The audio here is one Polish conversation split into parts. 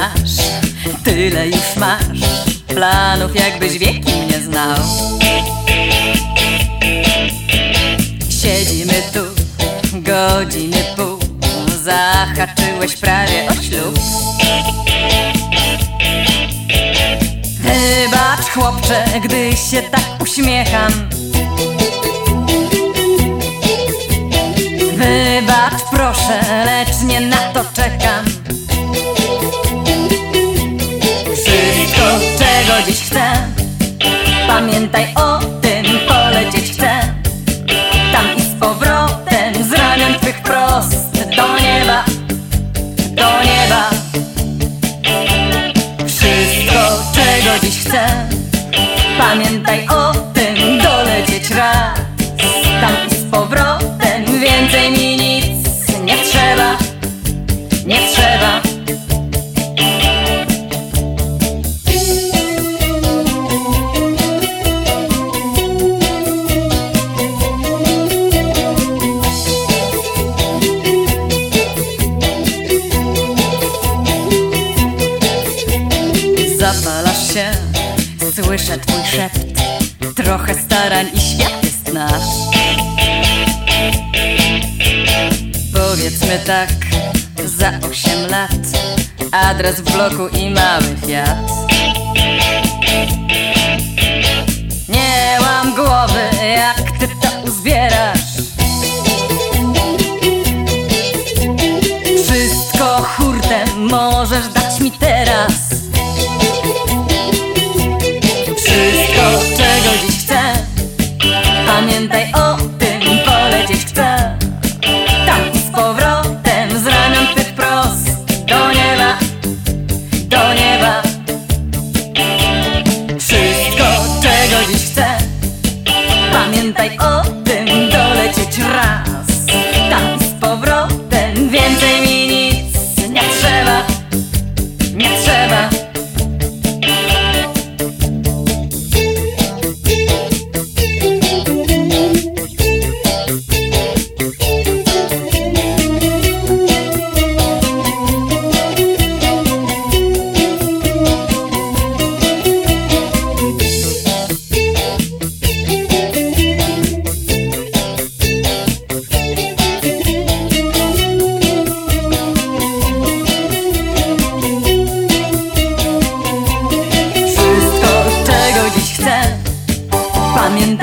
znasz, tyle już masz. Planów jakbyś wieki nie znał. Siedzimy tu godziny pół. Zahaczyłeś prawie o ślub. Wybacz chłopcze, gdy się tak uśmiecham. Dziś chcę. Pamiętaj o tym, dolecieć raz. Tam i z powrotem, więcej mi nic nie trzeba. Nie trzeba słyszę twój szept. Trochę starań i świat jest nasz. Powiedzmy tak, za osiem lat. Adres w bloku i mały fiat. Nie łam głowy, jak ty to uzbierasz. Wszystko hurtem możesz dać mi teraz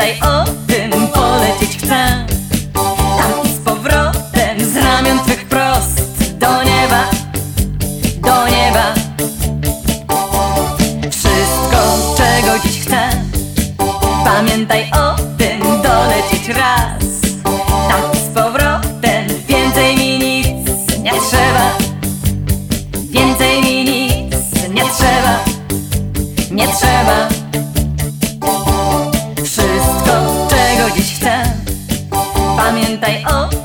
O tym, polecieć chcę. Tam i z powrotem, z ramion twych prost. Do nieba, do nieba. Wszystko, czego dziś chcę. Pamiętaj o tym, dolecieć raz. Tam i z powrotem, więcej mi nic nie trzeba. Więcej mi nic nie trzeba. Nie trzeba Pamiętaj o